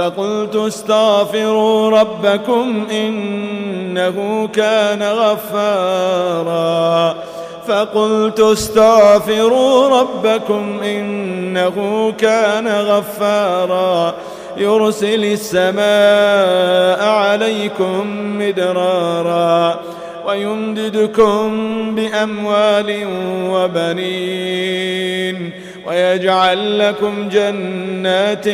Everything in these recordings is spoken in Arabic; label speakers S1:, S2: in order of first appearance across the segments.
S1: فقلت استغفروا ربكم إنه كان غفارا. فقلت استغفروا ربكم إنه كان غفارا. يرسل السماء عليكم مدرارا. ويمددكم بأموال وبنين. ويجعل لكم جنات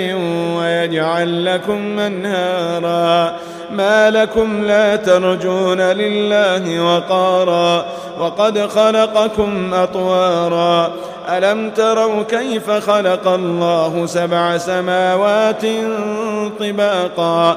S1: ويجعل لكم منهارا ما لكم لا ترجون لله وقارا. وقد خلقكم أطوارا. ألم تروا كيف خلق الله سبع سماوات طباقا؟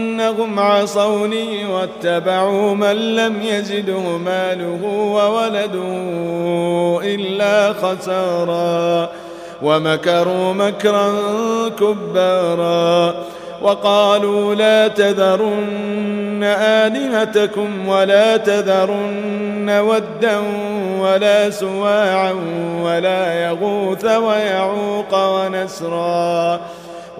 S1: أنهم عصوني واتبعوا من لم يزده ماله وولده إلا خسارا ومكروا مكرا كبارا وقالوا لا تذرن آلهتكم ولا تذرن ودا ولا سواعا ولا يغوث ويعوق ونسرا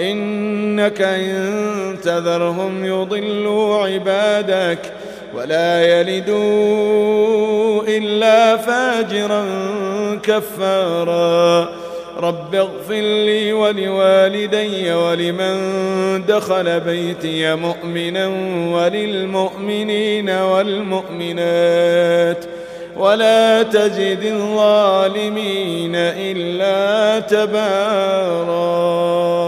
S1: إنك إن تذرهم يضلوا عبادك ولا يلدوا إلا فاجرا كفارا. رب اغفر لي ولوالدي ولمن دخل بيتي مؤمنا وللمؤمنين والمؤمنات. ولا تجد الظالمين إلا تباراً.